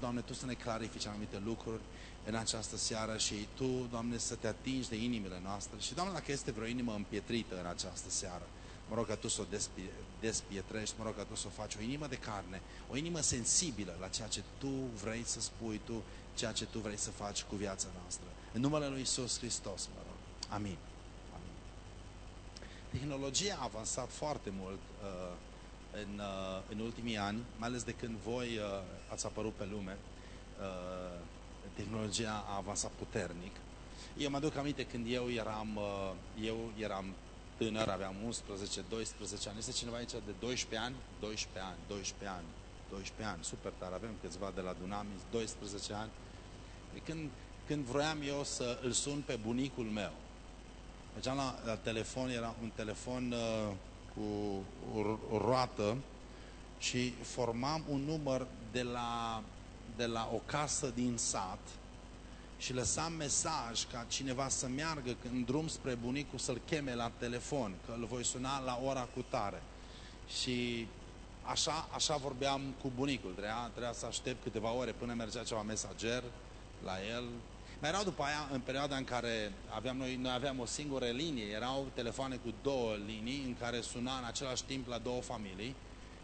Doamne, Tu să ne clarifici anumite lucruri în această seară și Tu, Doamne, să te atingi de inimile noastre. Și, Doamne, dacă este vreo inimă împietrită în această seară, mă rog că Tu să o despie, despietrești, mă rog că Tu să o faci o inimă de carne, o inimă sensibilă la ceea ce Tu vrei să spui, Tu, ceea ce Tu vrei să faci cu viața noastră. În numele Lui Isus Hristos, mă rog. Amin. Amin. Tehnologia a avansat foarte mult uh, în, uh, în ultimii ani, mai ales de când voi uh, ați apărut pe lume. Uh, tehnologia a avansat puternic. Eu mă aduc aminte când eu eram, uh, eu eram tânăr, aveam 11-12 ani. Este cineva aici de 12 ani? 12 ani, 12 ani, 12 ani, super tare. Avem câțiva de la Dunamis, 12 ani. Când, când vroiam eu să îl sun pe bunicul meu, mergeam la, la telefon, era un telefon uh, cu o, o roată și formam un număr de la, de la o casă din sat și lăsam mesaj ca cineva să meargă în drum spre bunicul să-l cheme la telefon, că îl voi suna la ora cu tare. Și așa, așa vorbeam cu bunicul, trebuia, trebuia să aștept câteva ore până mergea ceva mesager la el. Mai erau după aia, în perioada în care aveam noi, noi aveam o singură linie, erau telefoane cu două linii în care suna în același timp la două familii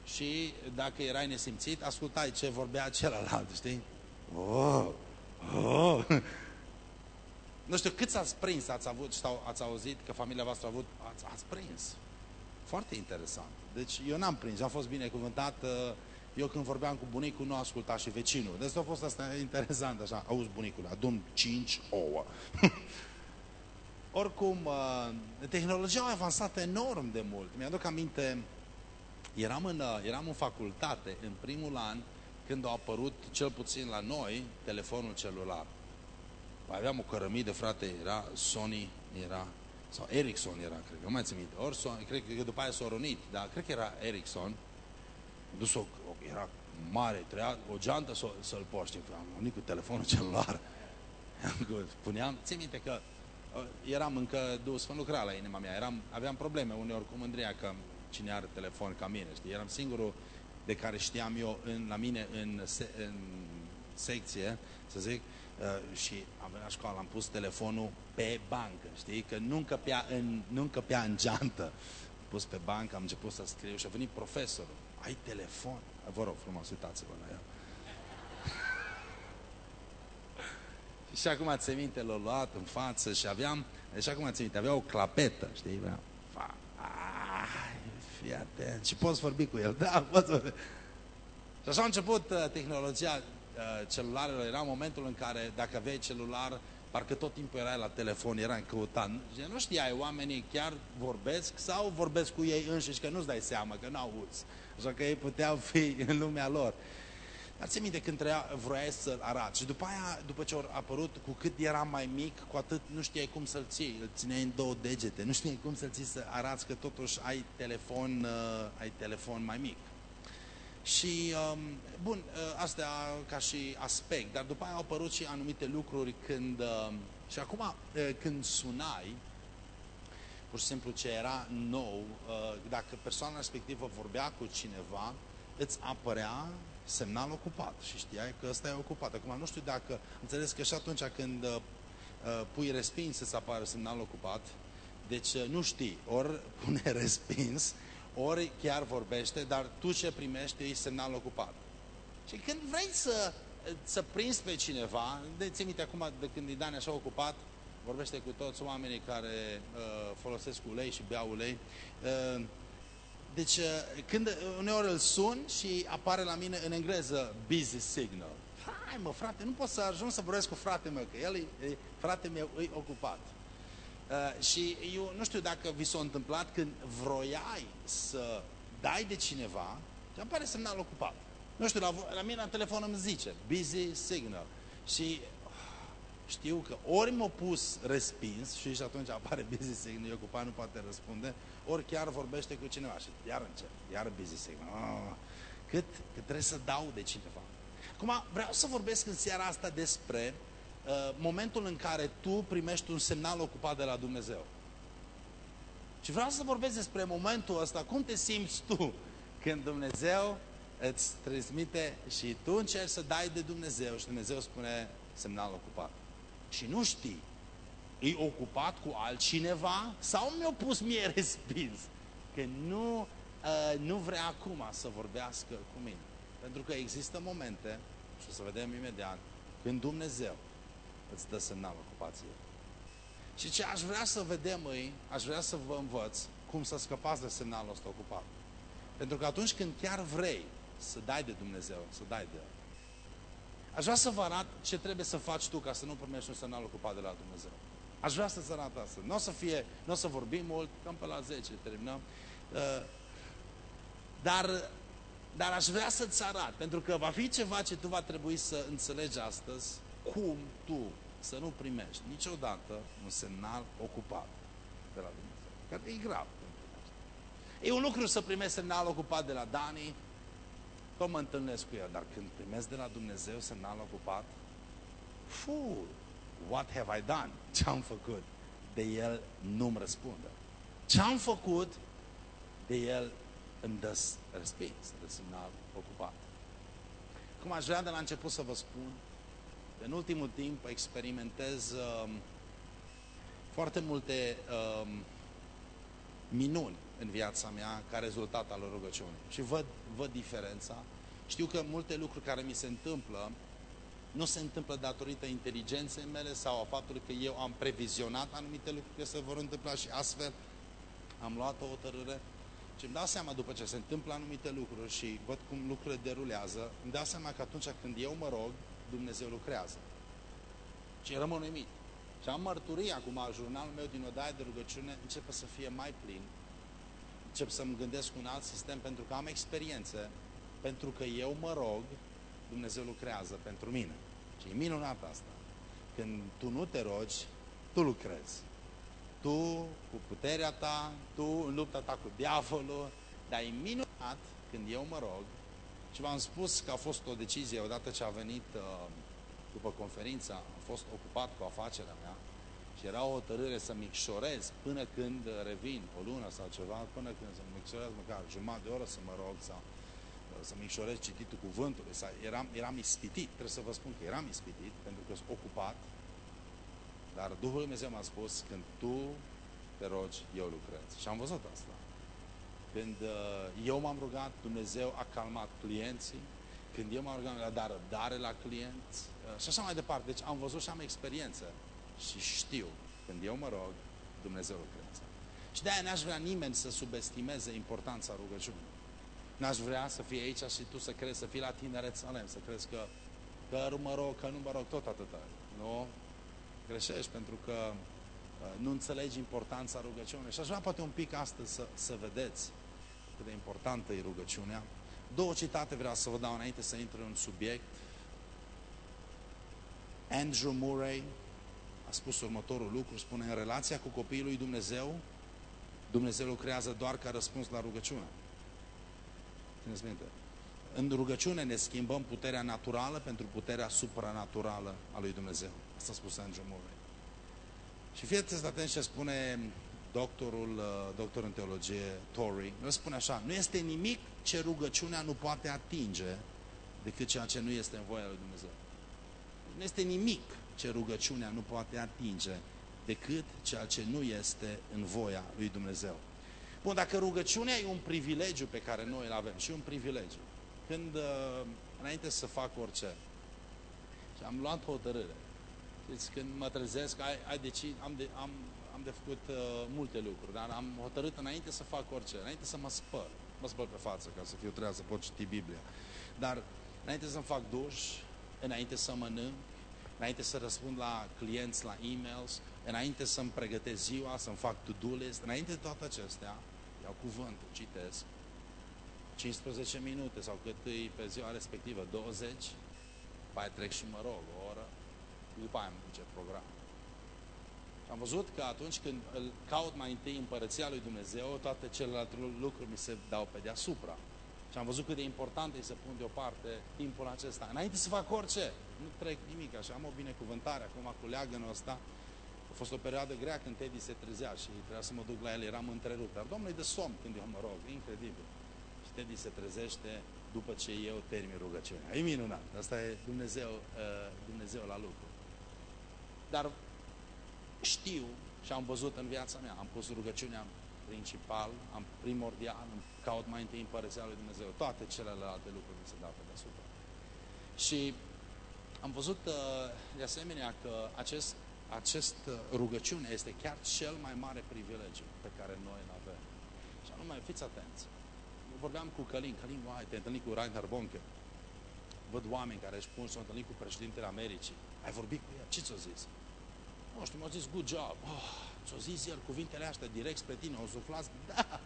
și dacă erai nesimțit, ascultai ce vorbea celălalt, știi? Oh, oh. Nu știu, cât ați prins, ați avut sau ați auzit că familia voastră a avut, ați, ați prins. Foarte interesant. Deci eu n-am prins, am fost binecuvântat. Eu când vorbeam cu bunicul, nu asculta și vecinul. Deci a fost asta interesant, așa. Auzi bunicul, adun 5 ouă. Oricum, uh, tehnologia a avansat enorm de mult. Mi-aduc aminte, eram în, uh, eram în facultate, în primul an, când a apărut, cel puțin la noi, telefonul celular. Aveam o cărămidă, frate, era Sony, era, sau Ericsson era, cred că, nu mai țin minte, ori Sony, cred că după aia s-a runit, dar cred că era Ericsson, dus o, era mare, treia, o geantă să, să-l poști, am unit cu telefonul celular, puneam, țin minte că uh, eram încă dus, în lucra la inima mea, eram, aveam probleme uneori cu mândria că cine are telefon ca mine, știi, eram singurul de care știam eu în, la mine în, se, în secție, să zic, uh, și am venit la școală, am pus telefonul pe bancă, știi, că nu încăpea în, nu încăpea în geantă. Am pus pe bancă, am început să scriu și a venit profesorul. Ai telefon? Vă rog frumos, uitați-vă la el. și acum ți minte, l-a luat în față și aveam, deci acum ți minte, avea o clapetă, știi, avea, fii atent. Și poți vorbi cu el. Da, poți vorbi. Și așa a început uh, tehnologia uh, celularelor. Era momentul în care dacă aveai celular, parcă tot timpul erai la telefon, erai căutat. Nu știai, oamenii chiar vorbesc sau vorbesc cu ei înșiși, că nu-ți dai seama, că nu auzi. Așa că ei puteau fi în lumea lor. Dar ți minte când treia, vroiai să-l arăți. Și după aia, după ce a apărut, cu cât era mai mic, cu atât nu știai cum să-l ții. Îl țineai în două degete. Nu știai cum să-l ții să arăți că totuși ai telefon, uh, ai telefon mai mic. Și, um, bun, uh, astea ca și aspect, dar după aia au apărut și anumite lucruri când, uh, și acum uh, când sunai, pur și simplu ce era nou, uh, dacă persoana respectivă vorbea cu cineva, îți apărea semnal ocupat și știai că ăsta e ocupat. Acum nu știu dacă, înțeles că și atunci când uh, uh pui respins să apară semnal ocupat, deci uh, nu știi, ori pune respins, ori chiar vorbește, dar tu ce primești e semnal ocupat. Și când vrei să, uh, să prinzi pe cineva, de ți minte acum de când e Dani așa ocupat, vorbește cu toți oamenii care uh, folosesc ulei și beau ulei, uh, deci, uh, când uh, uneori îl sun și apare la mine în engleză busy signal. Hai mă, frate, nu pot să ajung să vorbesc cu frate meu, că el e, frate meu e ocupat. Uh, și eu nu știu dacă vi s-a întâmplat când vroiai să dai de cineva și apare semnal ocupat. Nu știu, la, la mine la telefon îmi zice busy signal. Și știu că ori m-a pus respins și atunci apare busy signal, e ocupat, nu poate răspunde, ori chiar vorbește cu cineva și iar încep, iar busy signal. Oh, cât, cât trebuie să dau de cineva. Acum, vreau să vorbesc în seara asta despre uh, momentul în care tu primești un semnal ocupat de la Dumnezeu. Și vreau să vorbesc despre momentul ăsta, cum te simți tu când Dumnezeu îți transmite și tu încerci să dai de Dumnezeu și Dumnezeu spune semnal ocupat. Și nu știi, e ocupat cu altcineva sau mi-a pus mie respins? Că nu, uh, nu vrea acum să vorbească cu mine. Pentru că există momente, și o să vedem imediat, când Dumnezeu îți dă semnal ocupație. Și ce aș vrea să vedem îi, aș vrea să vă învăț cum să scăpați de semnalul ăsta ocupat. Pentru că atunci când chiar vrei să dai de Dumnezeu, să dai de El, aș vrea să vă arăt ce trebuie să faci tu ca să nu primești un semnal ocupat de la Dumnezeu. Aș vrea să-ți arăt asta. Nu o să fie, nu o să vorbim mult, cam pe la 10 terminăm. Uh, dar, dar aș vrea să-ți arăt, pentru că va fi ceva ce tu va trebui să înțelegi astăzi, cum tu să nu primești niciodată un semnal ocupat de la Dumnezeu. Că e grav. E un lucru să primești semnal ocupat de la Dani, tot mă întâlnesc cu el, dar când primesc de la Dumnezeu semnal ocupat, fu, what have I done? Ce-am făcut? De el nu-mi răspunde. Ce-am făcut? De el îmi dă respins, de semnal ocupat. Cum aș vrea de la început să vă spun, în ultimul timp experimentez uh, foarte multe uh, minuni în viața mea ca rezultat al rugăciunii. Și văd, văd diferența. Știu că multe lucruri care mi se întâmplă nu se întâmplă datorită inteligenței mele sau a faptului că eu am previzionat anumite lucruri că se vor întâmpla și astfel am luat o hotărâre și îmi dau seama după ce se întâmplă anumite lucruri și văd cum lucrurile derulează, îmi dau seama că atunci când eu mă rog, Dumnezeu lucrează. Și rămân uimit. Și am mărturii acum, jurnalul meu din odaie de rugăciune începe să fie mai plin. Încep să-mi gândesc un alt sistem pentru că am experiențe, pentru că eu mă rog, Dumnezeu lucrează pentru mine. Și e minunat asta. Când tu nu te rogi, tu lucrezi. Tu, cu puterea ta, tu în lupta ta cu diavolul, dar e minunat când eu mă rog și v-am spus că a fost o decizie odată ce a venit uh, după conferința, am fost ocupat cu afacerea mea și era o hotărâre să micșorez până când revin, o lună sau ceva, până când să micșorez măcar jumătate de oră să mă rog sau uh, să micșorez cititul cuvântului. Sau eram, eram ispitit, trebuie să vă spun că eram ispitit pentru că sunt ocupat, dar Duhul Dumnezeu m-a spus, când tu te rogi, eu lucrez. Și am văzut asta. Când uh, eu m-am rugat, Dumnezeu a calmat clienții, când eu m-am rugat, mi-a dat răbdare la clienți uh, și așa mai departe. Deci am văzut și am experiență și știu, când eu mă rog, Dumnezeu lucrează. Și de-aia n-aș vrea nimeni să subestimeze importanța rugăciunii. N-aș vrea să fii aici și tu să crezi, să fii la tineret Salem, să crezi că, că mă rog, că nu mă rog, tot atâta. Nu? Greșești pentru că uh, nu înțelegi importanța rugăciunii. Și aș vrea poate un pic astăzi să, să vedeți cât de importantă e rugăciunea. Două citate vreau să vă dau înainte să intru în subiect. Andrew Murray a spus următorul lucru, spune, în relația cu copiii lui Dumnezeu, Dumnezeu lucrează doar ca răspuns la rugăciune. Țineți minte. În rugăciune ne schimbăm puterea naturală pentru puterea supranaturală a lui Dumnezeu. Asta a spus Andrew Murray. Și fiți atenți ce spune doctorul, uh, doctor în teologie, Tory, el spune așa, nu este nimic ce rugăciunea nu poate atinge decât ceea ce nu este în voia lui Dumnezeu. Nu este nimic ce rugăciunea nu poate atinge decât ceea ce nu este în voia lui Dumnezeu. Bun, dacă rugăciunea e un privilegiu pe care noi îl avem, și un privilegiu, când, uh, înainte să fac orice, și am luat hotărâre, deci când mă trezesc, ai, ai deci, am, de, am am de făcut uh, multe lucruri, dar am hotărât înainte să fac orice, înainte să mă spăl, mă spăl pe față ca să fiu treaz, să pot citi Biblia, dar înainte să-mi fac duș, înainte să mănânc, înainte să răspund la clienți, la e-mails, înainte să-mi pregătesc ziua, să-mi fac to-do list, înainte de toate acestea, iau cuvântul, citesc, 15 minute sau cât e pe ziua respectivă, 20, după aia trec și mă rog, o oră, după aia îmi încep programul. Am văzut că atunci când îl caut mai întâi împărăția lui Dumnezeu, toate celelalte lucruri mi se dau pe deasupra. Și am văzut cât de important e să pun deoparte timpul acesta. Înainte să fac orice, nu trec nimic așa. Am o binecuvântare acum cu leagănul ăsta. A fost o perioadă grea când Teddy se trezea și trebuia să mă duc la el, eram întrerupt. Dar Domnul îi de somn când eu mă rog, incredibil. Și Teddy se trezește după ce eu termin rugăciunea. E minunat. Asta e Dumnezeu, uh, Dumnezeu la lucru. Dar știu și am văzut în viața mea, am pus rugăciunea principal, am primordial, îmi caut mai întâi împărăția lui Dumnezeu. Toate celelalte lucruri mi se dau pe deasupra. Și am văzut uh, de asemenea că acest, acest uh, rugăciune este chiar cel mai mare privilegiu pe care noi îl avem. Și anume, fiți atenți. Vorbeam cu Călin, Călin, uai, te întâlnit cu Reinhard Bonke. Văd oameni care își spun, s-au întâlnit cu președintele Americii. Ai vorbit cu el? Ce ți-a zis? Nu știu, m-a zis good job. Oh, ți-a zis el cuvintele astea direct spre tine, o suflați? Da!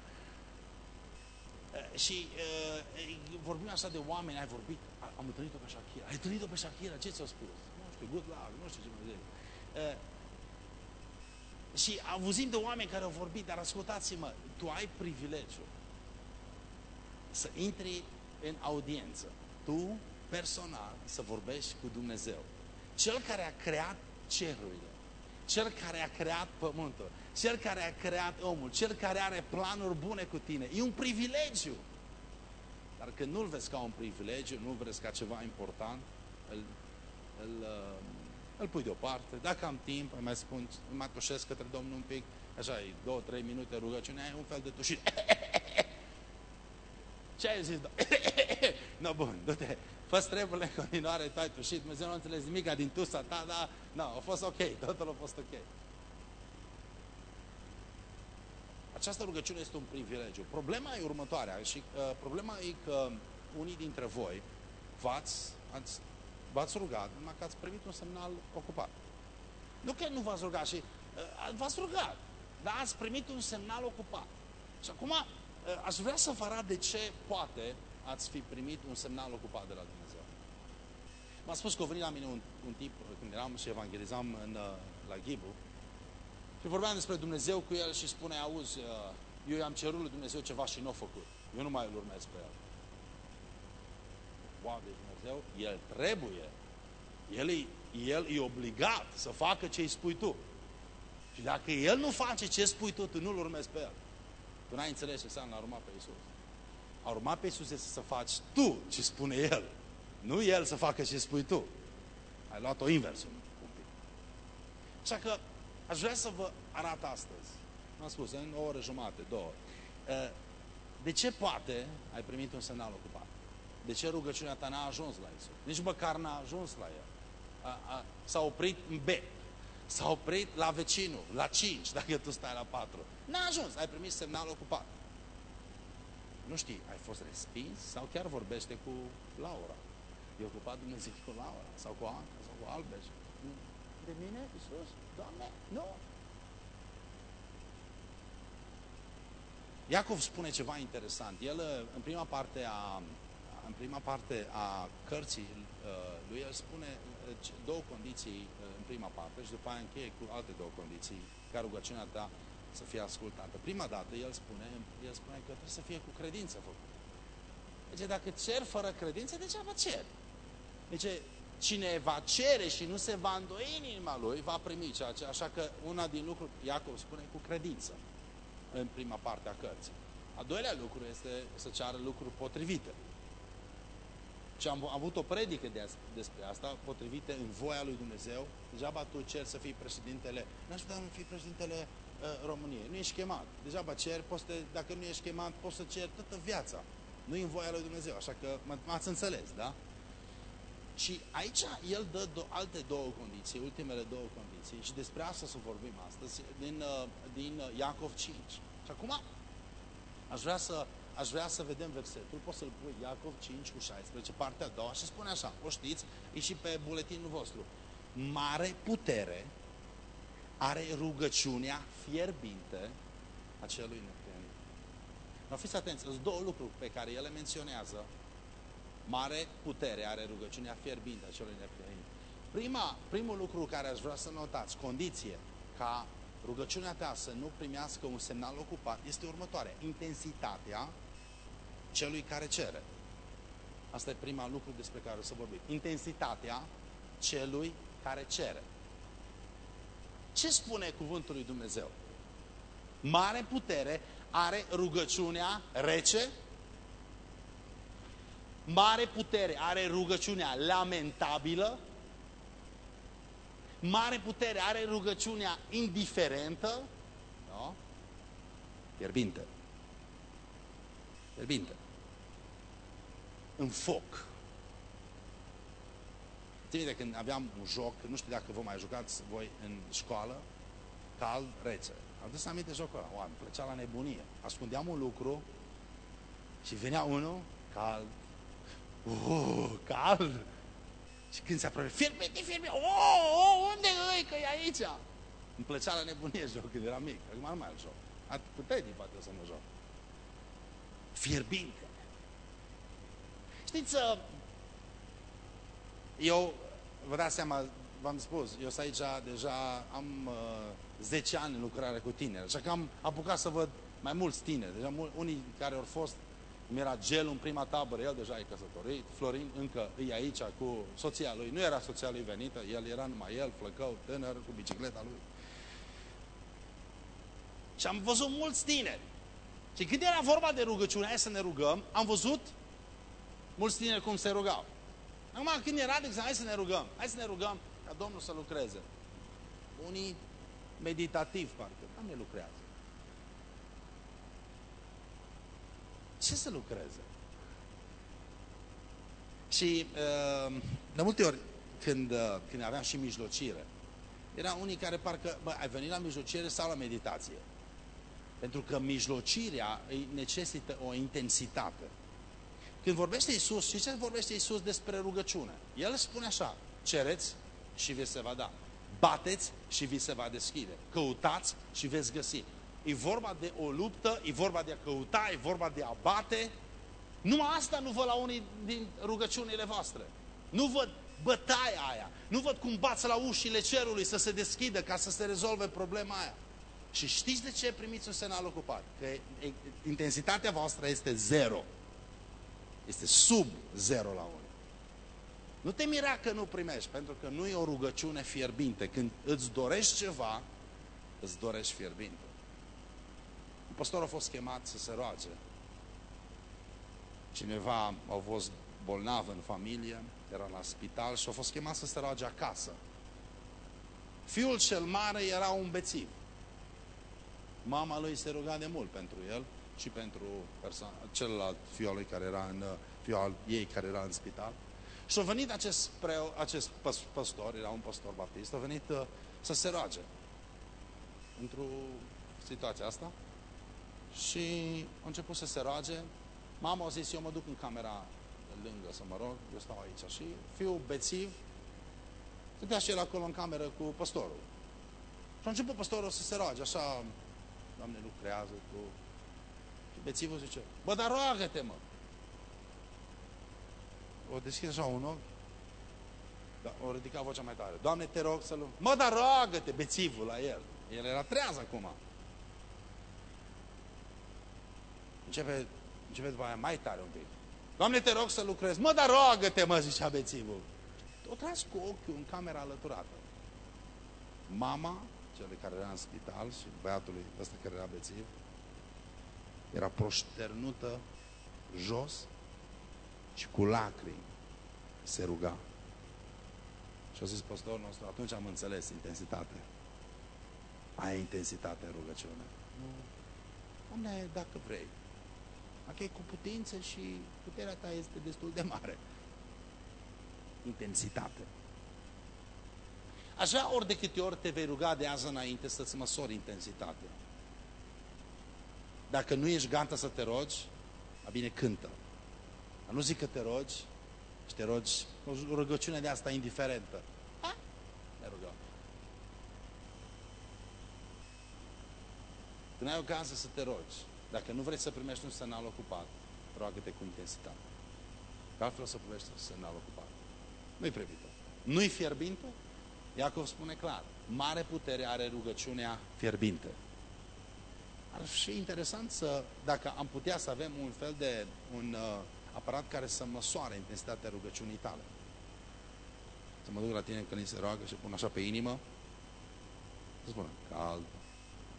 Uh, și uh, vorbim așa de oameni, ai vorbit, am întâlnit-o pe Shakira, ai întâlnit-o pe Shakira, ce ți-a spus? Nu știu, good luck, nu știu ce mă zic. Uh, și auzim de oameni care au vorbit, dar ascultați-mă, tu ai privilegiu să intri în audiență, tu personal să vorbești cu Dumnezeu. Cel care a creat cerurile, cel care a creat pământul, cel care a creat omul, cel care are planuri bune cu tine. E un privilegiu. Dar când nu-l vezi ca un privilegiu, nu-l vezi ca ceva important, îl, îl, uh, îl pui deoparte. Dacă am timp, îi mai spun, îi mai tușesc către Domnul un pic, așa, e două, trei minute rugăciune, ai un fel de tușit. Ce ai zis? no, bun, du-te, fă treburile în continuare, tu ai tușit, Dumnezeu nu înțeles nimic din tusa ta, dar, nu, a fost ok, totul a fost ok. Această rugăciune este un privilegiu. Problema e următoarea și uh, problema e că unii dintre voi v-ați, v-ați rugat, numai că ați primit un semnal ocupat. Nu că nu v-ați rugat și uh, v-ați rugat, dar ați primit un semnal ocupat. Și acum uh, aș vrea să vă arăt de ce poate ați fi primit un semnal ocupat de la Dumnezeu. M-a spus că a venit la mine un, un tip când eram și evangelizam în, uh, la Ghibu și vorbeam despre Dumnezeu cu el și spune, auzi, uh, eu i-am cerut lui Dumnezeu ceva și nu a făcut. Eu nu mai îl urmez pe el. Wow, de Dumnezeu, el trebuie. El e, el e obligat să facă ce îi spui tu. Și dacă el nu face ce spui tu, tu nu-l urmezi pe el. Tu n-ai înțeles ce înseamnă a urma pe Isus. A urma pe Isus este să faci tu ce spune El. Nu El să facă ce spui tu. Ai luat-o invers un pic. Așa că Aș vrea să vă arăt astăzi, am spus, în o oră jumate, două, ă, de ce poate ai primit un semnal ocupat? De ce rugăciunea ta n-a ajuns la Isus? Nici măcar n-a ajuns la El. S-a oprit în B. S-a oprit la vecinul, la 5, dacă tu stai la 4. N-a ajuns, ai primit semnal ocupat. Nu știi, ai fost respins sau chiar vorbește cu Laura. E ocupat Dumnezeu cu Laura sau cu Anca sau cu Albeș de mine, Iisus? Doamne, nu. Iacov spune ceva interesant. El, în prima parte a, în prima parte a cărții uh, lui, el spune uh, două condiții uh, în prima parte și după aia încheie cu alte două condiții ca rugăciunea ta să fie ascultată. Prima dată, el spune, el spune că trebuie să fie cu credință făcut. Deci dacă cer fără credință, degeaba cer. Deci Cine va cere și nu se va îndoi în inima lui, va primi ceea ce... Așa că una din lucruri, Iacov spune cu credință în prima parte a cărții. A doilea lucru este să ceară lucruri potrivite. Și am avut o predică de despre asta, potrivite în voia lui Dumnezeu. Degeaba tu cer să fii președintele, n-aș putea fi președintele uh, României. Nu ești chemat. Degeaba cer, poți te, dacă nu ești chemat, poți să cer toată viața. Nu în voia lui Dumnezeu. Așa că m-ați înțeles, da? Și aici el dă do alte două condiții, ultimele două condiții și despre asta să vorbim astăzi din, uh, din uh, Iacov 5. Și acum aș vrea să, aș vrea să vedem versetul, poți să-l pui Iacov 5 cu 16, partea a doua și spune așa, o știți, e și pe buletinul vostru. Mare putere are rugăciunea fierbinte a celui neprihănit. No, fiți atenți, sunt două lucruri pe care ele menționează Mare putere are rugăciunea fierbinte a celui neprihănit. Prima, primul lucru care aș vrea să notați, condiție ca rugăciunea ta să nu primească un semnal ocupat, este următoarea. Intensitatea celui care cere. Asta e prima lucru despre care o să vorbim. Intensitatea celui care cere. Ce spune cuvântul lui Dumnezeu? Mare putere are rugăciunea rece Mare putere are rugăciunea lamentabilă. Mare putere are rugăciunea indiferentă. No? Fierbinte. Fierbinte. În foc. Ține când aveam un joc, nu știu dacă vă mai jucați voi în școală, cald, rece. Am dus aminte jocul ăla, oameni, plăcea la nebunie. Ascundeam un lucru și venea unul, cald, uh, cald. Și când se apropie, fierbinte, fierbinte, oh, oh, unde e, că e aici? Îmi plăcea la nebunie joc când eram mic, acum nu mai îl joc. Atât cu Teddy poate să mă joc. Fierbinte. Știți, uh, eu, vă dați seama, v-am spus, eu sunt aici deja, am uh, 10 ani în lucrare cu tineri, așa că am apucat să văd mai mulți tineri, deja mul, unii care au fost, mi era gel în prima tabără, el deja e căsătorit, Florin încă e aici cu soția lui, nu era soția lui venită, el era numai el, flăcău, tânăr, cu bicicleta lui. Și am văzut mulți tineri. Și când era vorba de rugăciune, hai să ne rugăm, am văzut mulți tineri cum se rugau. Acum, când era de exemplu, hai să ne rugăm, hai să ne rugăm ca Domnul să lucreze. Unii meditativ, parcă, Doamne lucrează. Ce să lucreze? Și uh, de multe ori, când, uh, când aveam și mijlocire, erau unii care parcă, bă, ai venit la mijlocire sau la meditație? Pentru că mijlocirea necesită o intensitate. Când vorbește Iisus, și ce vorbește Iisus despre rugăciune? El spune așa, cereți și vi se va da. Bateți și vi se va deschide. Căutați și veți găsi. E vorba de o luptă, e vorba de a căuta, e vorba de a bate. Numai asta nu văd la unii din rugăciunile voastre. Nu văd bătaia aia. Nu văd cum bați la ușile cerului să se deschidă ca să se rezolve problema aia. Și știți de ce primiți un semnal ocupat? Că intensitatea voastră este zero. Este sub zero la 1. Nu te mira că nu primești, pentru că nu e o rugăciune fierbinte. Când îți dorești ceva, îți dorești fierbinte. Un pastor a fost chemat să se roage. Cineva a fost bolnav în familie, era la spital și a fost chemat să se roage acasă. Fiul cel mare era un bețiv. Mama lui se ruga de mult pentru el și pentru celălalt fiul al lui care era în, fiul al ei care era în spital. Și a venit acest, preo, acest păstor, era un păstor baptist, a venit uh, să se roage într-o situație asta și a început să se roage. Mama a zis, eu mă duc în camera lângă să mă rog, eu stau aici. Și fiul bețiv stătea și el acolo în cameră cu păstorul. Și a început păstorul să se roage, așa, Doamne, lucrează cu bețivul zice, bă, dar roagă-te, mă. O deschis așa un ochi, da, o ridica vocea mai tare. Doamne, te rog să-l... Mă, dar roagă-te, bețivul la el. El era treaz acum. Începe, începe după aia mai tare un pic. Doamne, te rog să lucrezi. Mă, dar roagă-te, mă, zicea bețivul. O tras cu ochiul în camera alăturată. Mama, cel care era în spital și băiatului ăsta care era bețiv, era proșternută jos și cu lacrimi se ruga. Și a zis pastorul nostru, atunci am înțeles intensitate. Aia e intensitate în rugăciune. Nu. Doamne, dacă vrei. Dacă e cu putință și puterea ta este destul de mare. Intensitate. Așa ori de câte ori te vei ruga de azi înainte să-ți măsori intensitatea. Dacă nu ești gata să te rogi, a bine cântă. Dar nu zic că te rogi și te rogi o rugăciune de asta indiferentă. Ha? Ne rugăm. Când ai ocazia să te rogi, dacă nu vrei să primești un semnal ocupat, roagă-te cu intensitate. Că altfel o să primești un semnal ocupat. Nu-i prevită. Nu-i fierbinte? Iacov spune clar, mare putere are rugăciunea fierbinte. Ar fi interesant să, dacă am putea să avem un fel de un uh, aparat care să măsoare intensitatea rugăciunii tale. Să mă duc la tine când îi se roagă și pun așa pe inimă, să spună, cald,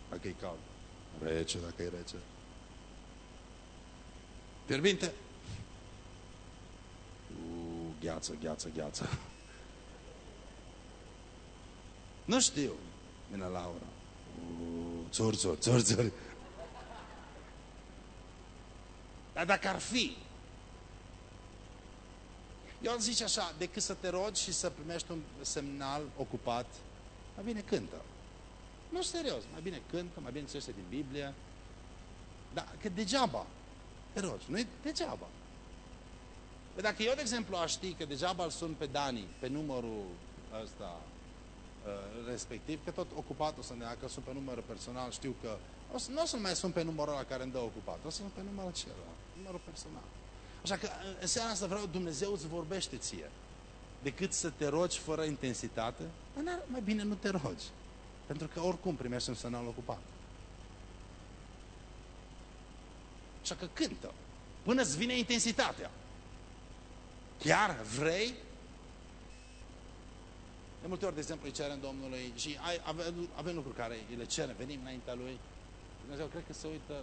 dacă e cald, rece, dacă e rece. Fierbinte. gheață, gheață, gheață. Nu știu, vine Laura. Țuri, țuri, țuri, țuri. Dar dacă ar fi, eu zice așa, decât să te rogi și să primești un semnal ocupat, mai bine cântă. Nu serios, mai bine cântă, mai bine citește din Biblie. Dar că degeaba te rogi, nu degeaba. Păi dacă eu, de exemplu, aș ști că degeaba îl sun pe Dani, pe numărul ăsta uh, respectiv, că tot ocupat o să ne dacă sunt pe număr personal, știu că o să, nu o să mai sun pe numărul ăla care îmi dă ocupat, o să sun pe numărul acela, numărul personal. Așa că în seara asta vreau Dumnezeu îți vorbește ție. Decât să te rogi fără intensitate, mai bine nu te rogi. Pentru că oricum primești un semnal ocupat. Așa că cântă. Până îți vine intensitatea. Chiar vrei? De multe ori, de exemplu, îi cerem Domnului și ai, avem, avem lucruri care îi le cerem, venim înaintea Lui. Dumnezeu cred că se uită,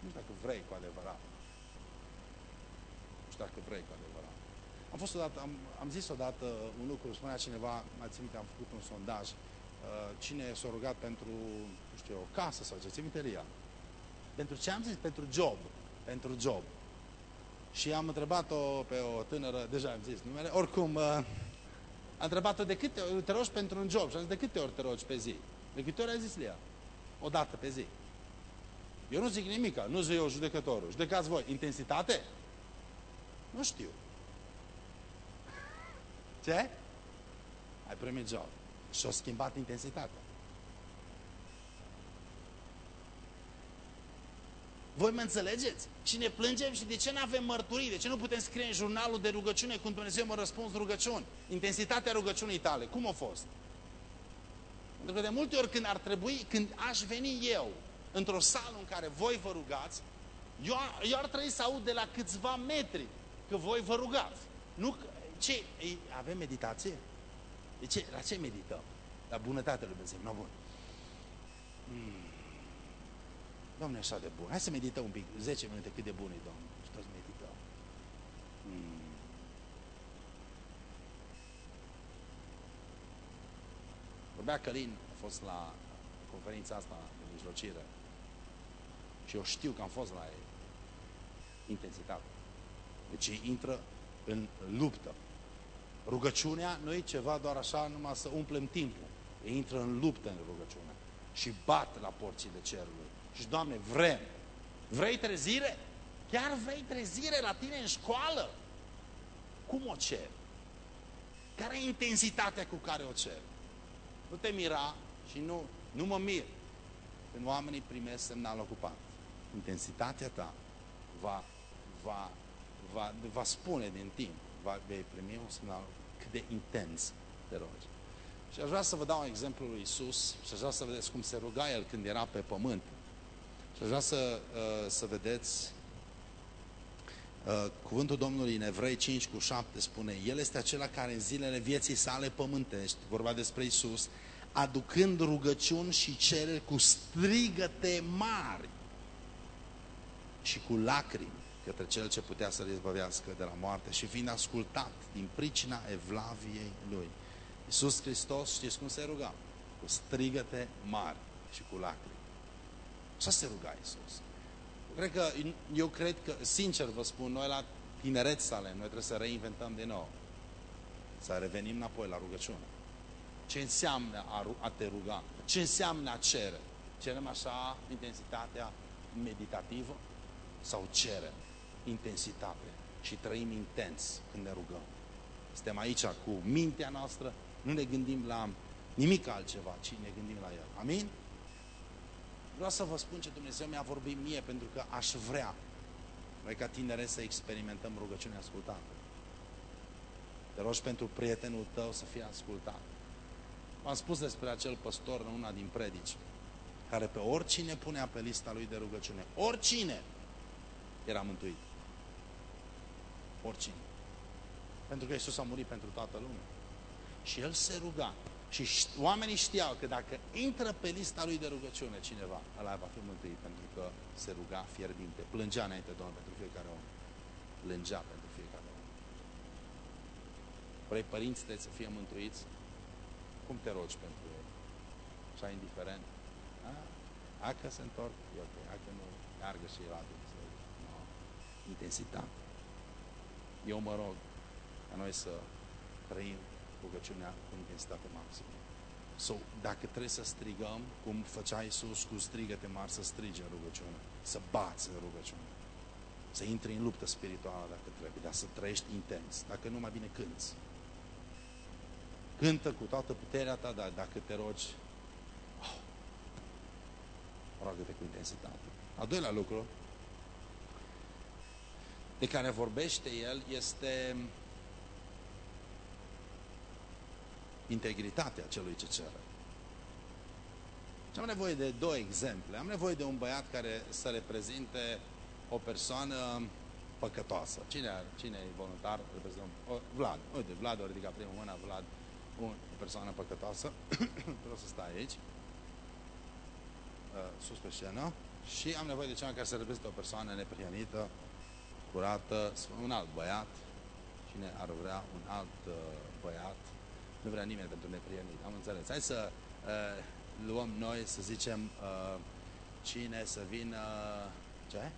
nu știu dacă vrei cu adevărat. Nu știu dacă vrei cu adevărat. Am fost odată, am, am zis odată un lucru, spunea cineva, mai țin că am făcut un sondaj, uh, cine s-a rugat pentru, nu știu, o casă sau ce, ți Pentru ce am zis? Pentru job. Pentru job. Și am întrebat-o pe o tânără, deja am zis numele, oricum, uh, am întrebat-o de câte ori te rogi pentru un job și am zis de câte ori te rogi pe zi? De câte ori a zis ea? O dată pe zi. Eu nu zic nimica, nu zic eu judecătorul. Judecați voi. Intensitate? Nu știu. Ce? Ai primit job. Și-a schimbat intensitatea. Voi mă înțelegeți? Și ne plângem și de ce nu avem mărturii? De ce nu putem scrie în jurnalul de rugăciune cum Dumnezeu mă răspuns rugăciuni? Intensitatea rugăciunii tale, cum a fost? Pentru că de multe ori când ar trebui, când aș veni eu într-o sală în care voi vă rugați, eu, eu ar trebui să aud de la câțiva metri că voi vă rugați. Nu, ce, avem meditație? De ce, la ce medităm? La bunătatea lui Dumnezeu. Nu, bun. Hmm. Doamne, așa de bun. Hai să medităm un pic, 10 minute, cât de bun e Domnul. Și toți medităm. Hmm. Vorbea Călin, a fost la conferința asta de mijlocire. Și eu știu că am fost la ei. Intensitate. Deci ei intră în luptă. Rugăciunea nu e ceva doar așa numai să umplem timpul. Ei intră în luptă în rugăciune. Și bat la porțile cerului. Și, Doamne, vrem. Vrei trezire? Chiar vrei trezire la tine în școală? Cum o cer? Care e intensitatea cu care o cer? Nu te mira și nu, nu mă mir când oamenii primesc semnal ocupat. Intensitatea ta va, va, va, va spune din timp, va, vei primi un semnal cât de intens te rogi. Și aș vrea să vă dau un exemplu lui Isus și aș vrea să vedeți cum se ruga El când era pe pământ. Și aș vrea să, uh, să vedeți uh, cuvântul Domnului în Evrei 5 cu 7 spune El este acela care în zilele vieții sale pământești, vorba despre Isus, aducând rugăciuni și cereri cu strigăte mari și cu lacrimi către cel ce putea să-l izbăvească de la moarte și fiind ascultat din pricina evlaviei lui. Iisus Hristos, știți cum se ruga? Cu strigăte mari și cu lacrimi. Așa se ruga Iisus. Cred că, eu cred că, sincer vă spun, noi la tineret sale, noi trebuie să reinventăm din nou. Să revenim înapoi la rugăciune. Ce înseamnă a, a te ruga? Ce înseamnă a cere? Cerem așa intensitatea meditativă? Sau cerem intensitate și trăim intens când ne rugăm? Suntem aici cu mintea noastră, nu ne gândim la nimic altceva, ci ne gândim la El. Amin? Vreau să vă spun ce Dumnezeu mi-a vorbit mie, pentru că aș vrea noi ca tinere să experimentăm rugăciunea ascultată. Te rogi pentru prietenul tău să fie ascultat. V-am spus despre acel păstor în una din predici, care pe oricine punea pe lista lui de rugăciune, oricine era mântuit. Oricine. Pentru că Iisus a murit pentru toată lumea. Și el se ruga și oamenii știau că dacă intră pe lista lui de rugăciune cineva, ăla va fi mântuit pentru că se ruga fierbinte. Plângea înainte Domnul pentru fiecare om. Plângea pentru fiecare om. Vrei părinții tăi să fie mântuiți? Cum te rogi pentru ei? Așa indiferent. A, dacă se întorc, e ok. Dacă nu, meargă și la no. Intensitate. Eu mă rog ca noi să trăim rugăciunea cu intensitate maximă. So, dacă trebuie să strigăm, cum făcea Iisus cu strigăte mari, să strige în rugăciune, să bați în rugăciune, să intri în luptă spirituală dacă trebuie, dar să trăiești intens. Dacă nu, mai bine cânți. Cântă cu toată puterea ta, dar dacă te rogi, oh, roagă-te cu intensitate. Al doilea lucru de care vorbește el este integritatea celui ce cere. Și am nevoie de două exemple. Am nevoie de un băiat care să reprezinte o persoană păcătoasă. Cine, cine e voluntar? O, Vlad. Uite, Vlad a ridicat primul mâna, Vlad, o persoană păcătoasă. Vreau să stai aici. Uh, sus pe scenă. Și am nevoie de cineva care să reprezinte o persoană neprihănită, curată, un alt băiat. Cine ar vrea un alt uh, băiat nu vrea nimeni pentru neprienit. Am înțeles. Hai să uh, luăm noi, să zicem, uh, cine să vină... Ce?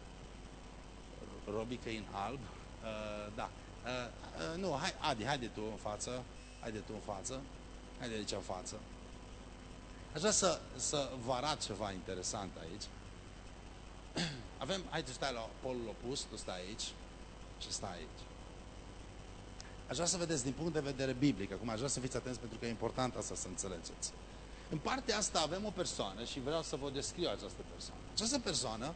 Robică în alb. Uh, da. Uh, uh, nu, hai, Adi, haide tu în față. Haide tu în față. Haide aici în față. Aș vrea să, să vă arăt ceva interesant aici. Avem, hai tu stai la polul opus, tu stai aici și stai aici. Aș vrea să vedeți din punct de vedere biblic, acum aș vrea să fiți atenți pentru că e important asta să înțelegeți. În partea asta avem o persoană și vreau să vă descriu această persoană. Această persoană,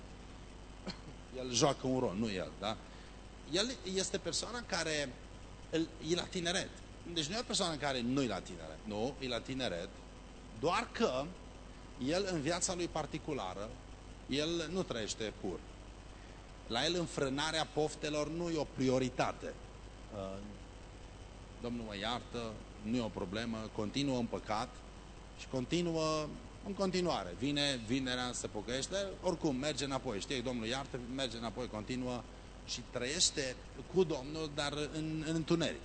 el joacă un rol, nu el, da? El este persoana care e la tineret. Deci nu e o persoană care nu e la tineret. Nu, e la tineret. Doar că el în viața lui particulară, el nu trăiește pur. La el înfrânarea poftelor nu e o prioritate. Uh, Domnul mă iartă, nu e o problemă, continuă în păcat și continuă în continuare. Vine vinerea, se pocăiește, oricum merge înapoi. Știi, Domnul iartă, merge înapoi, continuă și trăiește cu Domnul, dar în, în întuneric.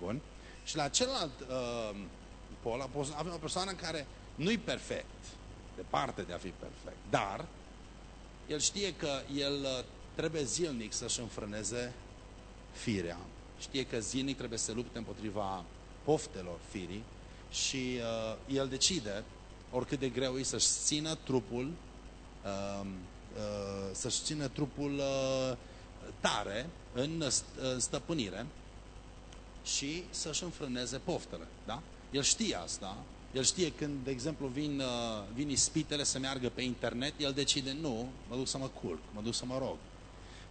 Bun? Și la celălalt uh, pol avem o persoană care nu-i perfect, departe de a fi perfect, dar el știe că el uh, trebuie zilnic să-și înfrâneze firea știe că zilnic trebuie să lupte împotriva poftelor firii și uh, el decide, oricât de greu e, să-și țină trupul, uh, uh, să-și țină trupul uh, tare în uh, stăpânire și să-și înfrâneze poftele. Da? El știe asta, el știe când, de exemplu, vin, uh, vin ispitele să meargă pe internet, el decide, nu, mă duc să mă culc, mă duc să mă rog.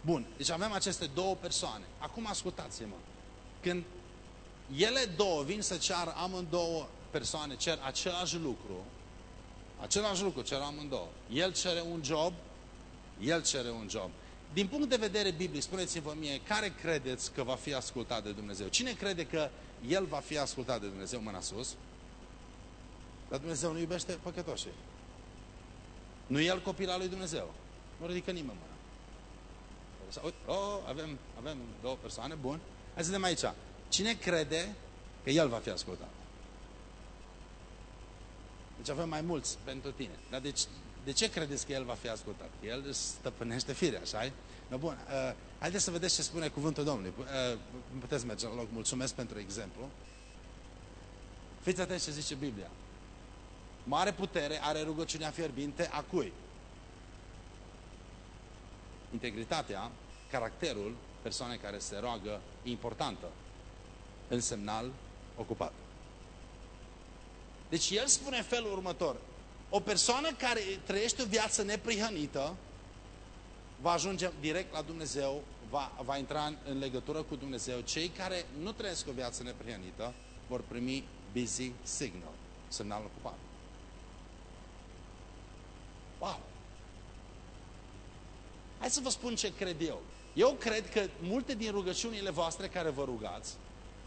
Bun, deci avem aceste două persoane. Acum ascultați-mă. Când ele două vin să ceară amândouă persoane, cer același lucru, același lucru cer amândouă. El cere un job, el cere un job. Din punct de vedere biblic, spuneți-vă mie, care credeți că va fi ascultat de Dumnezeu? Cine crede că el va fi ascultat de Dumnezeu? Mâna sus. Dar Dumnezeu nu iubește păcătoșii. Nu e el copil lui Dumnezeu. Nu ridică nimeni mâna. Oh, avem, avem două persoane, bun. Hai să vedem aici. Cine crede că el va fi ascultat? Deci avem mai mulți pentru tine. Dar de, de ce credeți că el va fi ascultat? Că el stăpânește firea, așa -i? No, bun, uh, haideți să vedeți ce spune cuvântul Domnului. Uh, puteți merge la loc. Mulțumesc pentru exemplu. Fiți atenți ce zice Biblia. Mare putere are rugăciunea fierbinte a cui? Integritatea, caracterul persoanei care se roagă importantă în semnal ocupat. Deci el spune felul următor. O persoană care trăiește o viață neprihănită va ajunge direct la Dumnezeu, va, va intra în, în legătură cu Dumnezeu. Cei care nu trăiesc o viață neprihănită vor primi busy signal, semnal ocupat. Wow! Hai să vă spun ce cred eu. Eu cred că multe din rugăciunile voastre care vă rugați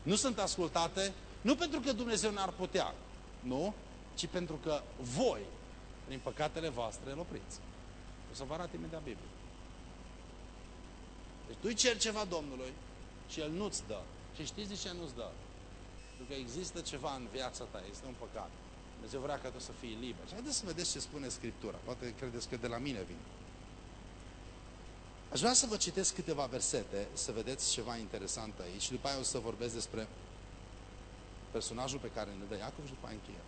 nu sunt ascultate nu pentru că Dumnezeu n-ar putea, nu, ci pentru că voi, prin păcatele voastre, îl opriți. O să vă arăt imediat Biblia. Deci tu îi ceri ceva Domnului și El nu-ți dă. Și știți de ce nu-ți dă? Pentru că există ceva în viața ta, este un păcat. Dumnezeu vrea ca tu să fii liber. Și haideți să vedeți ce spune Scriptura. Poate credeți că de la mine vine. Aș vrea să vă citesc câteva versete, să vedeți ceva interesant aici și după aia o să vorbesc despre personajul pe care ne dă Iacov și după aia încheiem.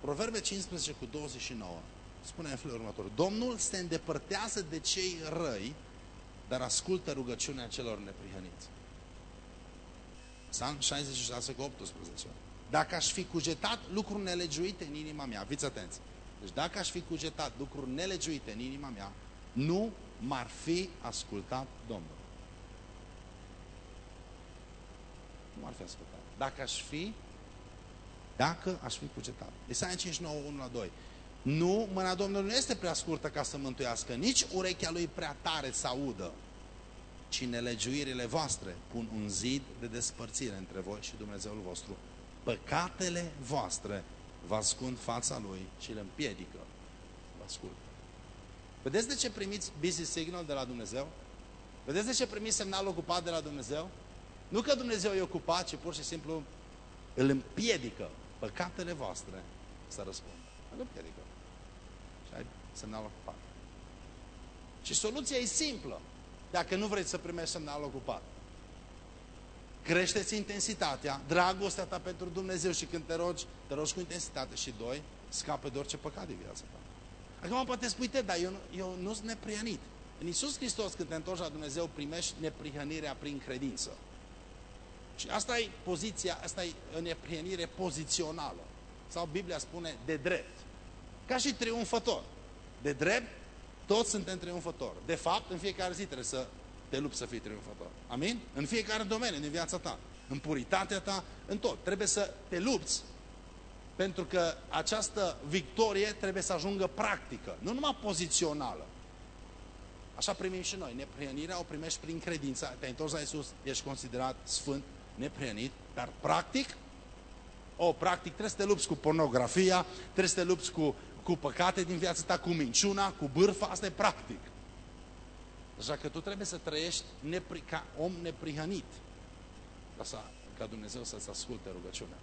Proverbe 15 cu 29 spune în felul următor. Domnul se îndepărtează de cei răi, dar ascultă rugăciunea celor neprihăniți. Psalm 66 cu 18. Dacă aș fi cugetat lucruri nelegiuite în inima mea, fiți atenți. Deci dacă aș fi cugetat lucruri nelegiuite în inima mea, nu m-ar fi ascultat Domnul. Nu m-ar fi ascultat. Dacă aș fi, dacă aș fi cugetat. Isaia 59, 1 la 2. Nu, mâna Domnului nu este prea scurtă ca să mântuiască, nici urechea lui prea tare să audă, ci nelegiuirile voastre pun un zid de despărțire între voi și Dumnezeul vostru. Păcatele voastre vă ascund fața lui și le împiedică. Vă ascult. Vedeți de ce primiți busy signal de la Dumnezeu? Vedeți de ce primiți semnal ocupat de la Dumnezeu? Nu că Dumnezeu e ocupat, ci pur și simplu îl împiedică păcatele voastre să răspundă. Îl împiedică. Și ai semnal ocupat. Și soluția e simplă. Dacă nu vreți să primești semnal ocupat. Creșteți intensitatea, dragostea ta pentru Dumnezeu și când te rogi, te rogi cu intensitate și doi, scapă de orice păcat din viața ta. Acum poate spui, te, dar eu, eu nu sunt neprianit. În Iisus Hristos, când te întorci la Dumnezeu, primești neprihănirea prin credință. Și asta e poziția, asta e neprihănire pozițională. Sau Biblia spune de drept. Ca și triumfător. De drept, toți suntem triumfători. De fapt, în fiecare zi trebuie să te lupți să fii triumfător. Amin? În fiecare domeniu din viața ta. În puritatea ta, în tot. Trebuie să te lupți pentru că această victorie trebuie să ajungă practică, nu numai pozițională. Așa primim și noi. Neprienirea o primești prin credință. Te-ai întors la Iisus, ești considerat sfânt, neprienit, dar practic, o, practic trebuie să te lupți cu pornografia, trebuie să te lupți cu, cu păcate din viața ta, cu minciuna, cu bârfa, asta e practic. Așa că tu trebuie să trăiești nepri, ca om neprihănit. Ca, ca Dumnezeu să-ți asculte rugăciunea.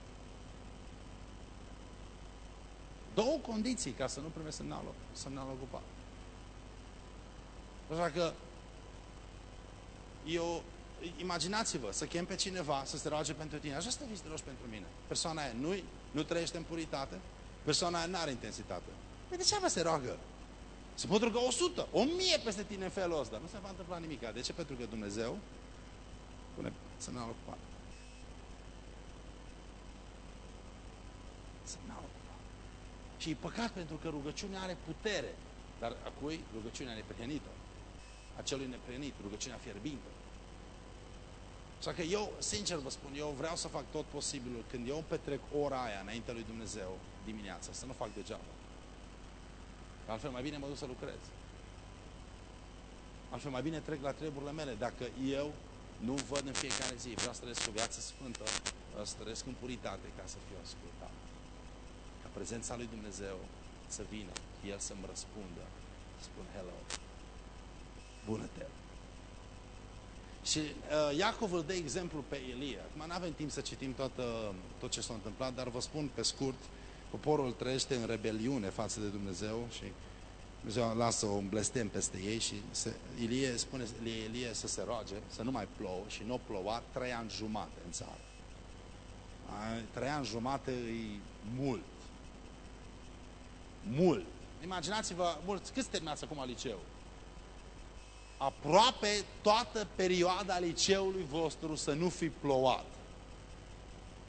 Două condiții ca să nu primești semnalul, semnalul ocupat. Așa că eu, imaginați-vă, să chem pe cineva să se roage pentru tine. Așa să te să rogi pentru mine. Persoana aia nu, nu trăiește în puritate, persoana aia nu are intensitate. Păi de ce vă se roagă? Se pot ruga 100, 1000 peste tine în felul ăsta. Nu se va întâmpla nimic. De ce? Pentru că Dumnezeu pune semnalul ocupat. Semnalul și e păcat pentru că rugăciunea are putere. Dar a cui? Rugăciunea neprihănită. A celui neprihănit, rugăciunea fierbintă. Așa că eu, sincer vă spun, eu vreau să fac tot posibilul când eu petrec ora aia înainte lui Dumnezeu dimineața, să nu fac degeaba. Că altfel mai bine mă duc să lucrez. Altfel mai bine trec la treburile mele. Dacă eu nu văd în fiecare zi, vreau să trăiesc o viață sfântă, vreau să trăiesc în puritate ca să fiu ascultat prezența lui Dumnezeu să vină, El să-mi răspundă. Spun hello. Bună-te! Și uh, Iacov îl dă exemplu pe Elie. Acum nu avem timp să citim tot, uh, tot ce s-a întâmplat, dar vă spun pe scurt, poporul trăiește în rebeliune față de Dumnezeu și Dumnezeu lasă un blestem peste ei și se, Ilie spune lui Elie să se roage, să nu mai plouă și nu ploua trei ani jumate în țară. Trei ani jumate e mult mult. Imaginați-vă, mulți, câți terminați acum liceu? Aproape toată perioada liceului vostru să nu fi plouat.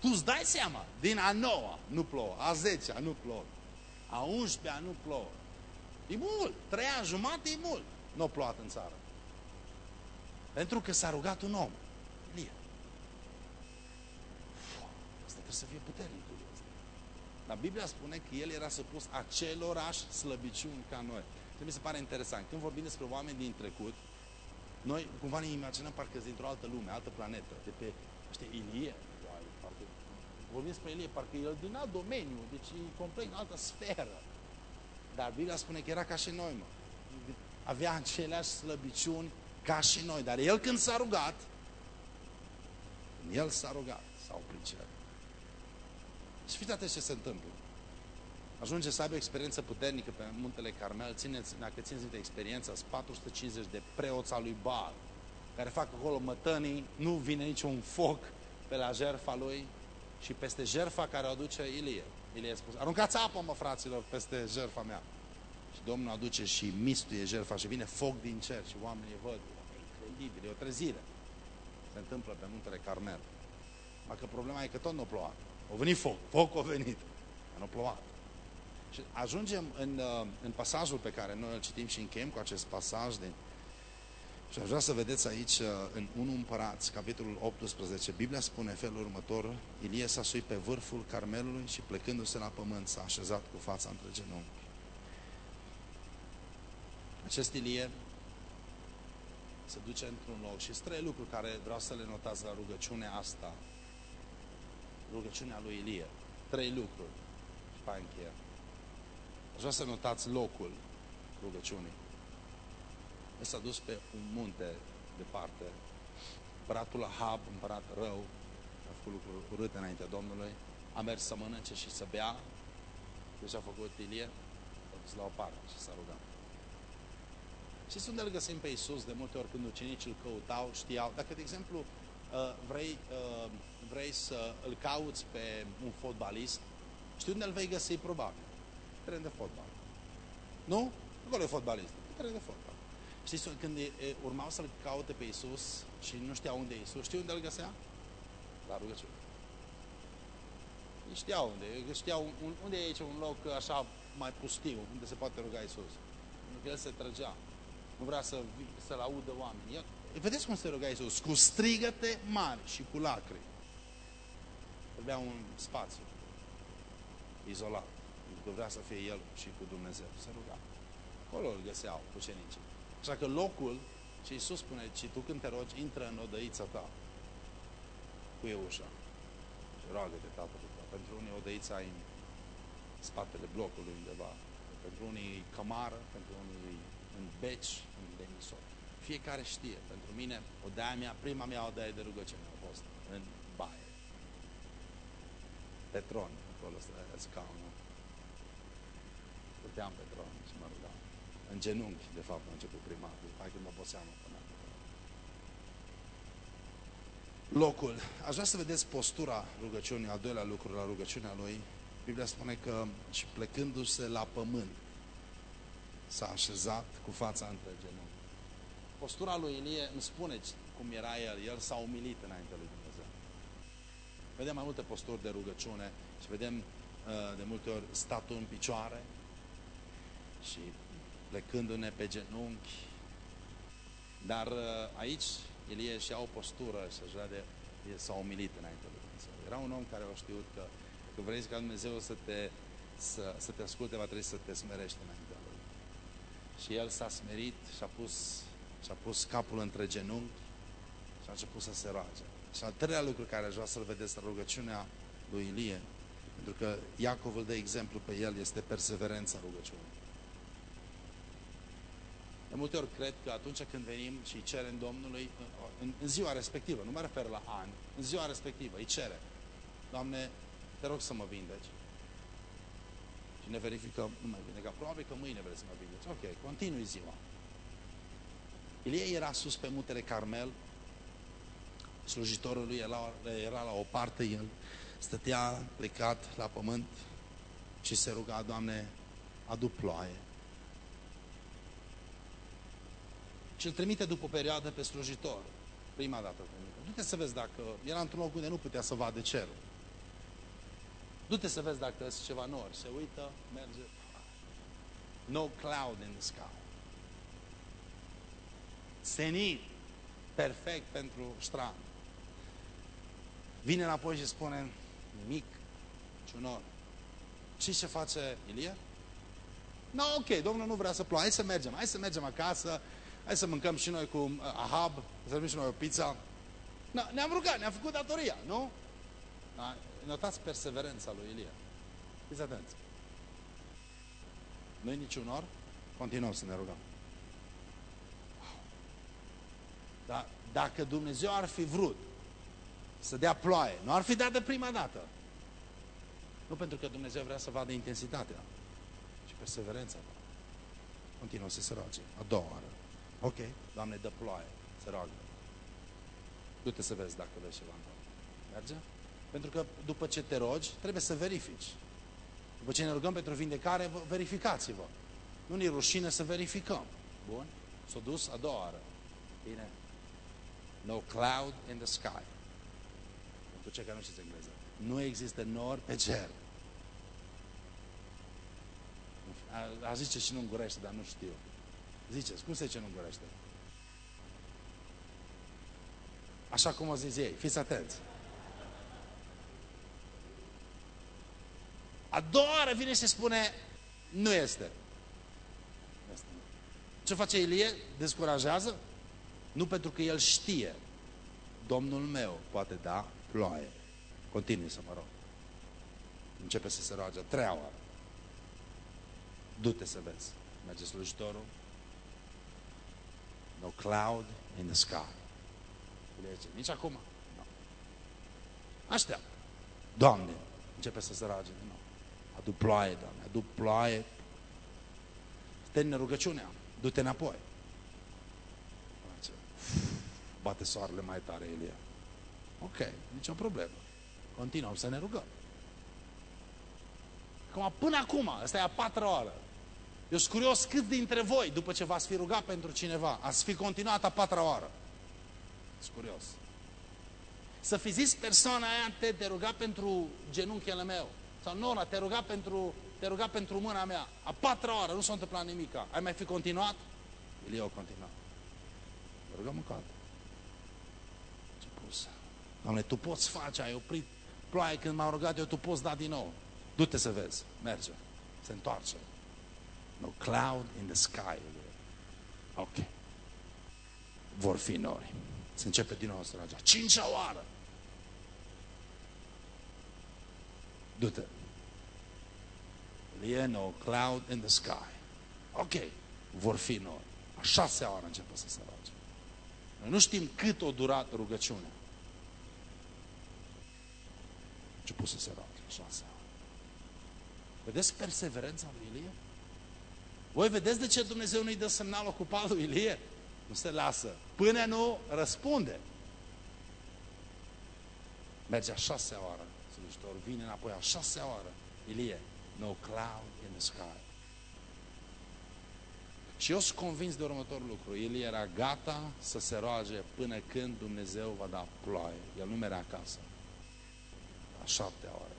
Tu îți dai seama, din a noua nu plouă, a zecea nu plouă, a unsprezecea nu plouă. E mult, trei ani jumate e mult. Nu a plouat în țară. Pentru că s-a rugat un om. Ilie. Asta trebuie să fie puternic. Dar Biblia spune că el era supus acelorași slăbiciuni ca noi. Ce mi se pare interesant. Când vorbim despre oameni din trecut, noi cumva ne imaginăm parcă dintr-o altă lume, altă planetă, de pe, știi, Ilie, parcă, vorbim despre Ilie, parcă el din alt domeniu, deci e complet în altă sferă. Dar Biblia spune că era ca și noi, mă. Avea aceleași slăbiciuni ca și noi. Dar el când s-a rugat, Când el s-a rugat, s-a oprit cer. Și fiți atenți ce se întâmplă. Ajunge să aibă o experiență puternică pe muntele Carmel. Țineți, dacă țineți minte experiența, sunt 450 de preoți al lui Baal, care fac acolo mătănii, nu vine niciun foc pe la jerfa lui și peste jerfa care o aduce Ilie. Ilie a spus, aruncați apă, mă, fraților, peste jerfa mea. Și Domnul aduce și mistuie jerfa și vine foc din cer și oamenii văd. E incredibil, e o trezire. Se întâmplă pe muntele Carmel. Dacă problema e că tot nu a plouat. A venit foc, foc a venit, dar nu a plouat. Și ajungem în, uh, în pasajul pe care noi îl citim și încheiem cu acest pasaj din și aș vrea să vedeți aici, uh, în 1 Împărați, capitolul 18, Biblia spune felul următor, Ilie s-a suit pe vârful Carmelului și plecându-se la pământ s-a așezat cu fața între genunchi. Acest Ilie se duce într-un loc și sunt trei lucruri care vreau să le notați la rugăciunea asta. Rugăciunea lui Ilie. Trei lucruri. Și pe încheia. Aș vrea să notați locul rugăciunii. El s-a dus pe un munte departe. Împăratul Ahab, împărat rău, a făcut lucruri urâte înaintea Domnului, a mers să mănânce și să bea. Deci a făcut Ilie, a dus la o parte și s-a rugat. Și unde îl găsim pe Iisus de multe ori când ucenicii îl căutau, știau. Dacă, de exemplu, uh, vrei, uh, vrei să îl cauți pe un fotbalist, știi unde îl vei găsi probabil? Teren de fotbal. Nu? Acolo e fotbalist. Teren de fotbal. Știți, când e, urmau să-L caute pe Iisus și nu știau unde e Iisus, știu unde îl găsea? La rugăciune. Ei știau unde, știau unde e aici un loc așa mai pustiu, unde se poate ruga Iisus. Pentru că El se trăgea. Nu vrea să, să-L audă oamenii. El, vedeți cum se ruga Iisus? Cu strigăte mari și cu lacrimi. Trebuia un spațiu izolat. Pentru că vrea să fie El și cu Dumnezeu. Se ruga. Acolo îl găseau ucenicii. Așa că locul, și Iisus spune, și tu când te rogi, intră în odăița ta cu e ușa și roagă-te Tatălui tău. Pentru unii odăița în spatele blocului undeva, pentru unii cămară, pentru unii în beci, în demisor. Fiecare știe. Pentru mine, odaia mea, prima mea odaie de rugăciune a fost în baie. Pe tron, acolo scaunul. Stăteam pe tron și mă rugam în genunchi, de fapt, a început prima dată, hai când oboseam până Locul. Aș vrea să vedeți postura rugăciunii, al doilea lucru la rugăciunea lui. Biblia spune că și plecându-se la pământ, s-a așezat cu fața între genunchi. Postura lui Ilie îmi spune cum era el. El s-a umilit înainte lui Dumnezeu. Vedem mai multe posturi de rugăciune și vedem uh, de multe ori statul în picioare și plecându-ne pe genunchi. Dar uh, aici Ilie și o postură și așa de s-a umilit înainte lui Dumnezeu. Era un om care a știut că dacă vrei ca Dumnezeu să te, să, să te asculte, va trebui să te smerești înaintea Lui. Și el s-a smerit și a pus, și a pus capul între genunchi și a început să se roage. Și al treilea lucru care aș vrea să-l vedeți la rugăciunea lui Ilie, pentru că Iacov îl dă exemplu pe el, este perseverența rugăciunii. De multe ori cred că atunci când venim și cerem Domnului, în, în ziua respectivă, nu mă refer la ani, în ziua respectivă, îi cere. Doamne, te rog să mă vindeci. Și ne verificăm, nu mai vindeca. Probabil că mâine vrei să mă vindeci. Ok, continui ziua. Ilie era sus pe muntele Carmel, slujitorul lui era, era la o parte, el stătea plecat la pământ și se ruga, Doamne, adu ploaie. și îl trimite după o perioadă pe slujitor. Prima dată trimite. Du-te să vezi dacă era într-un loc unde nu putea să vadă cerul. Du-te să vezi dacă sunt ceva nori. Se uită, merge. No cloud in the sky. Senit. Perfect pentru strand. Vine înapoi și spune nimic, niciun nor. Și ce face Ilie? No, ok, Domnul nu vrea să plouă, hai să mergem, hai să mergem acasă, hai să mâncăm și noi cu uh, Ahab, să servim și noi o pizza. Ne-am rugat, ne-am făcut datoria, nu? Da? Notați perseverența lui Ilie. Fiți atenți. Noi niciun or, continuăm să ne rugăm. Dar dacă Dumnezeu ar fi vrut să dea ploaie. Nu ar fi dat de prima dată. Nu pentru că Dumnezeu vrea să vadă intensitatea, ci perseverența ta. Continuă să se roage. A doua oară. Ok, Doamne, dă ploaie. Se roagă. Du-te să vezi dacă vezi ceva în Merge? Pentru că după ce te rogi, trebuie să verifici. După ce ne rugăm pentru vindecare, verificați-vă. Nu ne rușine să verificăm. Bun? S-a dus a doua oară. Bine. No cloud in the sky. Pentru cei care nu știți engleză. Nu există nori pe cer. A, a zice și nu îngurește, dar nu știu. Ziceți, cum se zice nu îngurește? Așa cum o zis ei. Fiți atenți. A doua oară vine și spune, nu este. Ce face Ilie? Descurajează? Nu pentru că el știe. Domnul meu poate da ploaie. Continui să mă rog. Începe să se roage. Treia oară. Du-te să vezi. Merge slujitorul. No cloud in the sky. Zice, nici acum. No. Așteaptă. Doamne, începe să se roage din nou. Adu ploaie, Doamne, adu ploaie. Termină rugăciunea. Du-te înapoi. Bate soarele mai tare, Elia. Ok, nicio problemă. Continuăm să ne rugăm. Acum, până acum, asta e a patra oară. Eu sunt curios cât dintre voi, după ce v-ați fi rugat pentru cineva, ați fi continuat a patra oară. Sunt curios. Să fi zis persoana aia, te, te ruga pentru genunchiele meu. Sau Nora, te ruga pentru, te ruga pentru mâna mea. A patra oară, nu s-a întâmplat nimica. Ai mai fi continuat? Ilie o continuat. Rugăm încă o dată. Ce pus? Doamne, Tu poți face, ai oprit ploaie când m-am rugat eu, Tu poți da din nou. Du-te să vezi. Merge. Se întoarce. No cloud in the sky. Ok. Vor fi nori. Se începe din nou să ragea. Cincea oară. Du-te. Lie no cloud in the sky. Ok. Vor fi nori. A șasea oară începe să se roage. Noi nu știm cât o durat rugăciunea. Început să se roage. Șasea oară. Vedeți perseverența lui Ilie? Voi vedeți de ce Dumnezeu nu-i dă semnal ocupat lui Ilie? Nu se lasă. Până nu răspunde. Merge a șasea oară. Slujitor vine înapoi a șasea oară. Ilie, no cloud in the sky. Și eu sunt convins de următorul lucru. El era gata să se roage până când Dumnezeu va da ploaie. El nu merea acasă. A șaptea oară.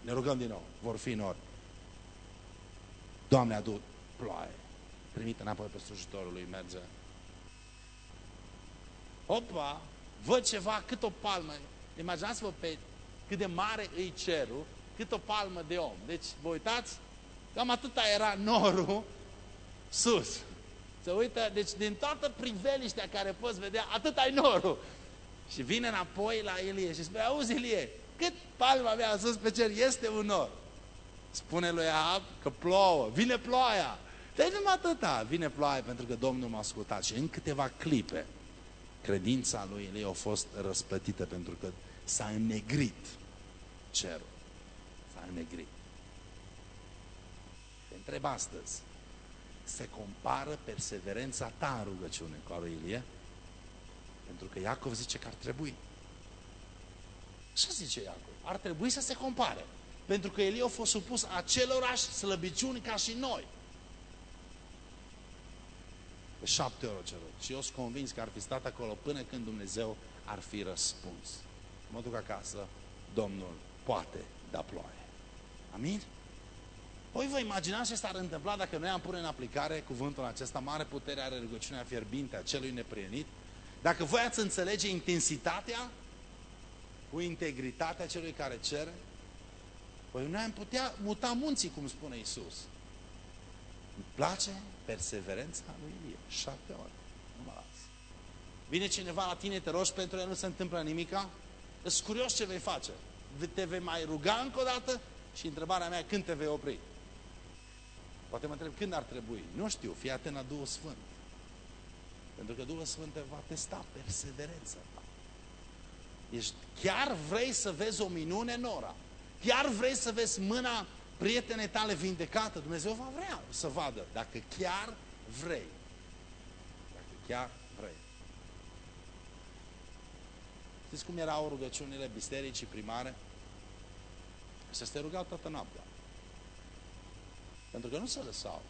Ne rugăm din nou. Vor fi nori. Doamne, adu ploaie. Trimite înapoi pe slujitorul lui, merge. Opa, văd ceva, cât o palmă. Imaginați-vă pe cât de mare îi cerul, cât o palmă de om. Deci, vă uitați, cam atâta era norul sus. Se uită, deci din toată priveliștea care poți vedea, atât ai norul. Și vine înapoi la Ilie și spune, auzi Ilie, cât palma mea sus pe cer este un nor. Spune lui Ahab că plouă, vine ploaia. Deci numai atâta, vine ploaia pentru că Domnul m-a ascultat. Și în câteva clipe, credința lui Ilie a fost răsplătită pentru că s-a înnegrit cerul. S-a înnegrit. Te întreb astăzi, se compară perseverența ta în rugăciune cu a lui Ilie? Pentru că Iacov zice că ar trebui. Ce zice Iacov? Ar trebui să se compare. Pentru că Elie a fost supus acelorași slăbiciuni ca și noi. De șapte ori cerut. Și eu sunt convins că ar fi stat acolo până când Dumnezeu ar fi răspuns. Mă duc acasă, Domnul poate da ploaie. Amin? Păi vă imaginați ce s-ar întâmpla dacă noi am pune în aplicare cuvântul acesta, mare putere are rugăciunea fierbinte a celui neprienit? Dacă voi ați înțelege intensitatea cu integritatea celui care cere, păi noi am putea muta munții, cum spune Isus. Îmi place perseverența lui Ilie. Șapte ori. Nu mă las. Vine cineva la tine, te rogi pentru el, nu se întâmplă nimica? Ești curios ce vei face. Te vei mai ruga încă o dată? Și întrebarea mea, când te vei opri? Poate mă întreb când ar trebui. Nu știu, fii atent la Duhul Sfânt. Pentru că Duhul Sfânt te va testa perseverența ta. Ești, chiar vrei să vezi o minune în ora? Chiar vrei să vezi mâna prietenei tale vindecată? Dumnezeu va vrea să vadă. Dacă chiar vrei. Dacă chiar vrei. Știți cum erau rugăciunile bisericii primare? Să se rugau toată noaptea. Pentru că nu se lăsau.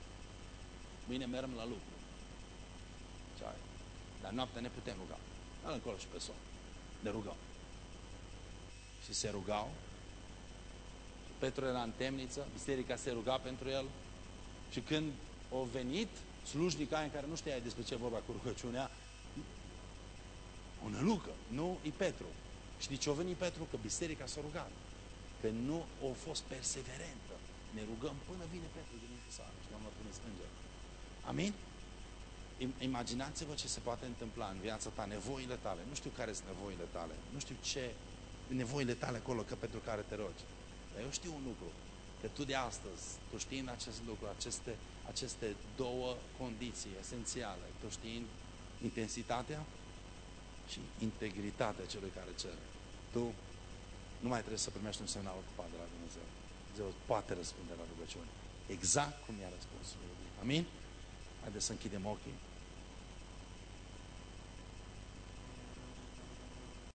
Mâine mergem la lucru. Dar noaptea ne putem ruga. Al încolo și pe somn. Ne rugăm. Și se rugau. Și Petru era în temniță, biserica se ruga pentru el. Și când au venit slujnica în care nu știa despre ce vorba cu rugăciunea, o nălucă, nu e Petru. Și de ce a venit Petru? Că biserica s-a rugat. Că nu a fost perseverentă. Ne rugăm până vine Petru din închisare și Doamna pune strângere. Amin? Imaginați-vă ce se poate întâmpla în viața ta, nevoile tale. Nu știu care sunt nevoile tale. Nu știu ce nevoile tale acolo că pentru care te rogi. Dar eu știu un lucru. Că tu de astăzi, tu știind acest lucru, aceste, aceste două condiții esențiale, tu știind intensitatea și integritatea celui care cere, tu nu mai trebuie să primești un semnal ocupat de la Dumnezeu. Dumnezeu poate răspunde la rugăciune. Exact cum i-a răspuns lui. Amin? Haideți să închidem ochii.